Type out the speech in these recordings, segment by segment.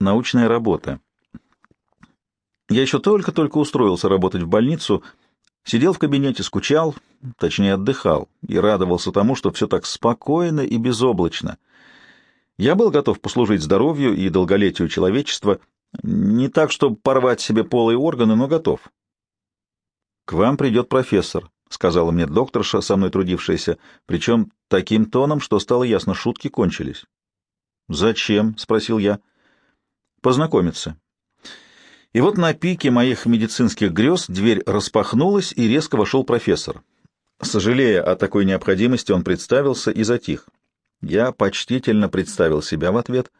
Научная работа. Я еще только-только устроился работать в больницу, сидел в кабинете, скучал, точнее отдыхал, и радовался тому, что все так спокойно и безоблачно. Я был готов послужить здоровью и долголетию человечества, не так, чтобы порвать себе полые органы, но готов. — К вам придет профессор, — сказала мне докторша, со мной трудившаяся, причем таким тоном, что стало ясно, шутки кончились. «Зачем?» — спросил я. «Познакомиться». И вот на пике моих медицинских грез дверь распахнулась, и резко вошел профессор. Сожалея о такой необходимости, он представился и затих. Я почтительно представил себя в ответ.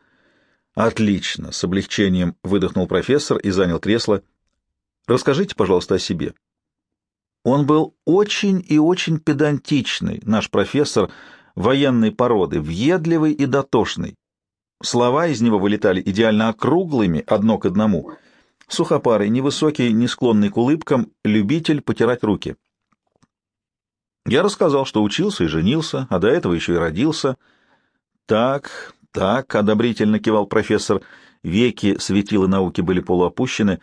«Отлично!» — с облегчением выдохнул профессор и занял кресло. «Расскажите, пожалуйста, о себе». Он был очень и очень педантичный, наш профессор, военной породы, въедливый и дотошный. Слова из него вылетали идеально округлыми, одно к одному. Сухопарый, невысокий, не склонный к улыбкам, любитель потирать руки. Я рассказал, что учился и женился, а до этого еще и родился. Так, так, — одобрительно кивал профессор, веки светила науки были полуопущены.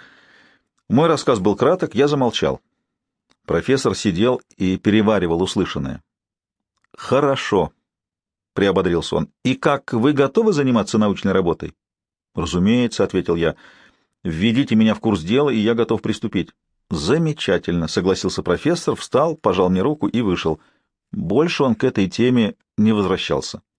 Мой рассказ был краток, я замолчал. Профессор сидел и переваривал услышанное. «Хорошо», — приободрился он. «И как, вы готовы заниматься научной работой?» «Разумеется», — ответил я. «Введите меня в курс дела, и я готов приступить». «Замечательно», — согласился профессор, встал, пожал мне руку и вышел. Больше он к этой теме не возвращался.